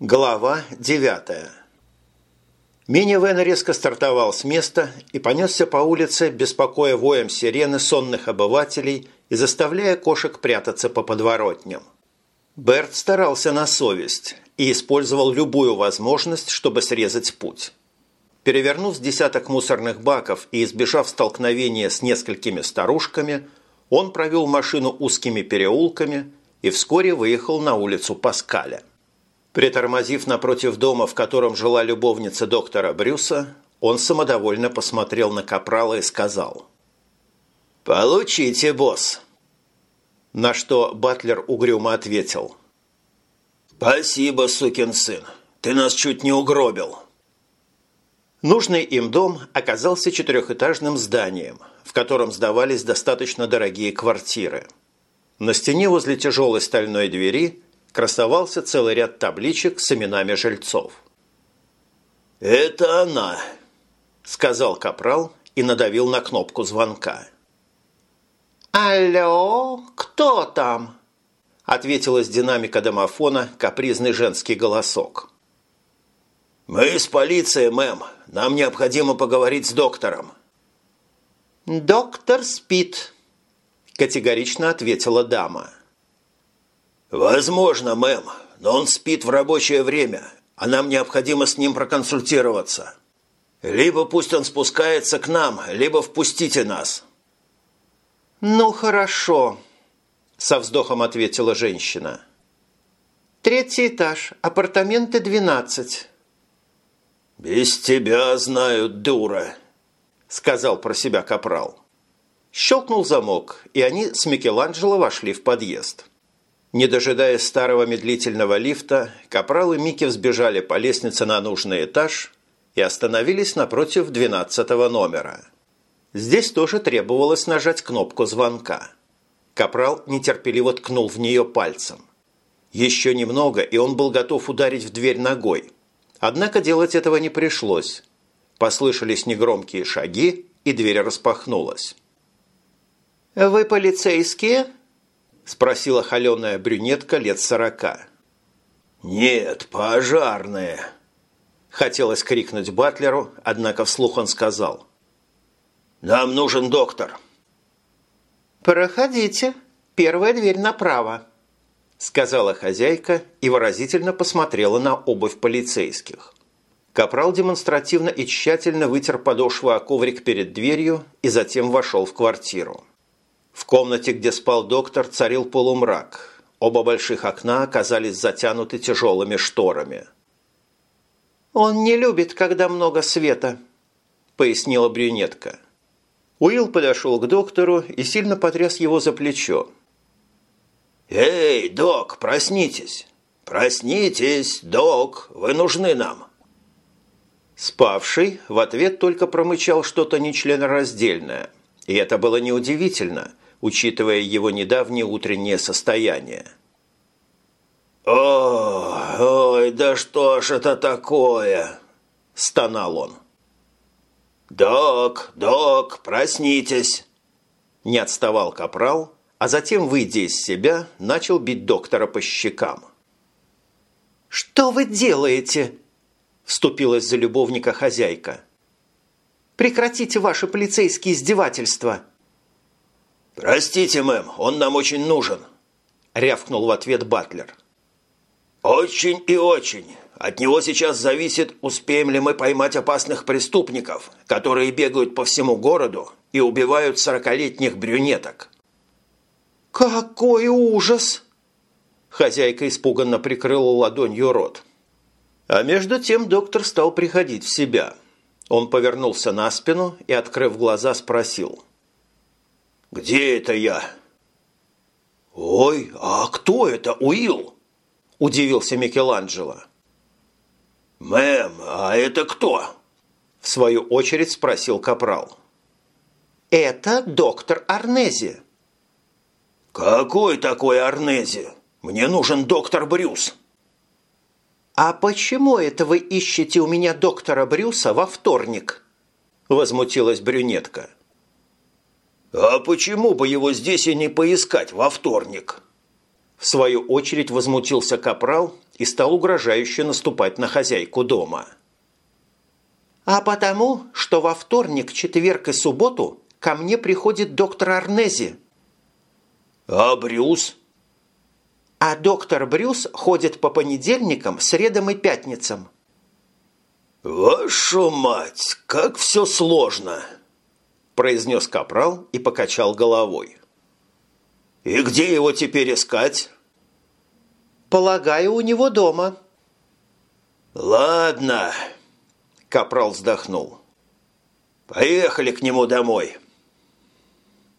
Глава 9 Мини-вэн резко стартовал с места и понесся по улице, беспокоя воем сирены сонных обывателей и заставляя кошек прятаться по подворотням. Берт старался на совесть и использовал любую возможность, чтобы срезать путь. Перевернув с десяток мусорных баков и избежав столкновения с несколькими старушками, он провел машину узкими переулками и вскоре выехал на улицу Паскаля. Притормозив напротив дома, в котором жила любовница доктора Брюса, он самодовольно посмотрел на Капрала и сказал «Получите, босс!» На что Батлер угрюмо ответил «Спасибо, сукин сын, ты нас чуть не угробил!» Нужный им дом оказался четырехэтажным зданием, в котором сдавались достаточно дорогие квартиры. На стене возле тяжелой стальной двери красовался целый ряд табличек с именами жильцов. «Это она», – сказал Капрал и надавил на кнопку звонка. «Алло, кто там?» – ответил из динамика домофона капризный женский голосок. «Мы из полиции, мэм. Нам необходимо поговорить с доктором». «Доктор спит», – категорично ответила дама. «Возможно, мэм, но он спит в рабочее время, а нам необходимо с ним проконсультироваться. Либо пусть он спускается к нам, либо впустите нас». «Ну, хорошо», – со вздохом ответила женщина. «Третий этаж, апартаменты 12». «Без тебя знают, дура», – сказал про себя Капрал. Щелкнул замок, и они с Микеланджело вошли в подъезд. Не дожидаясь старого медлительного лифта, Капрал и Микки взбежали по лестнице на нужный этаж и остановились напротив двенадцатого номера. Здесь тоже требовалось нажать кнопку звонка. Капрал нетерпеливо ткнул в нее пальцем. Еще немного, и он был готов ударить в дверь ногой. Однако делать этого не пришлось. Послышались негромкие шаги, и дверь распахнулась. «Вы полицейские?» – спросила холеная брюнетка лет сорока. «Нет, пожарные!» Хотелось крикнуть Батлеру, однако вслух он сказал. «Нам нужен доктор». «Проходите. Первая дверь направо», – сказала хозяйка и выразительно посмотрела на обувь полицейских. Капрал демонстративно и тщательно вытер подошву о коврик перед дверью и затем вошел в квартиру. В комнате, где спал доктор, царил полумрак. Оба больших окна оказались затянуты тяжелыми шторами. «Он не любит, когда много света», – пояснила брюнетка. Уилл подошел к доктору и сильно потряс его за плечо. «Эй, док, проснитесь! Проснитесь, док, вы нужны нам!» Спавший в ответ только промычал что-то нечленораздельное. И это было неудивительно – учитывая его недавнее утреннее состояние. «О, ой, да что ж это такое?» – стонал он. «Док, док, проснитесь!» Не отставал капрал, а затем, выйдя из себя, начал бить доктора по щекам. «Что вы делаете?» – вступилась за любовника хозяйка. «Прекратите ваши полицейские издевательства!» «Простите, мэм, он нам очень нужен», – рявкнул в ответ Батлер. «Очень и очень. От него сейчас зависит, успеем ли мы поймать опасных преступников, которые бегают по всему городу и убивают сорокалетних брюнеток». «Какой ужас!» Хозяйка испуганно прикрыла ладонью рот. А между тем доктор стал приходить в себя. Он повернулся на спину и, открыв глаза, спросил – «Где это я?» «Ой, а кто это, Уилл?» – удивился Микеланджело. «Мэм, а это кто?» – в свою очередь спросил Капрал. «Это доктор Арнези». «Какой такой Арнези? Мне нужен доктор Брюс». «А почему это вы ищете у меня доктора Брюса во вторник?» – возмутилась брюнетка. «А почему бы его здесь и не поискать во вторник?» В свою очередь возмутился капрал и стал угрожающе наступать на хозяйку дома. «А потому, что во вторник, четверг и субботу ко мне приходит доктор Арнези». «А Брюс?» «А доктор Брюс ходит по понедельникам, средам и пятницам». «Вашу мать, как все сложно!» Произнес капрал и покачал головой. «И где его теперь искать?» «Полагаю, у него дома». «Ладно», – Капрал вздохнул. «Поехали к нему домой.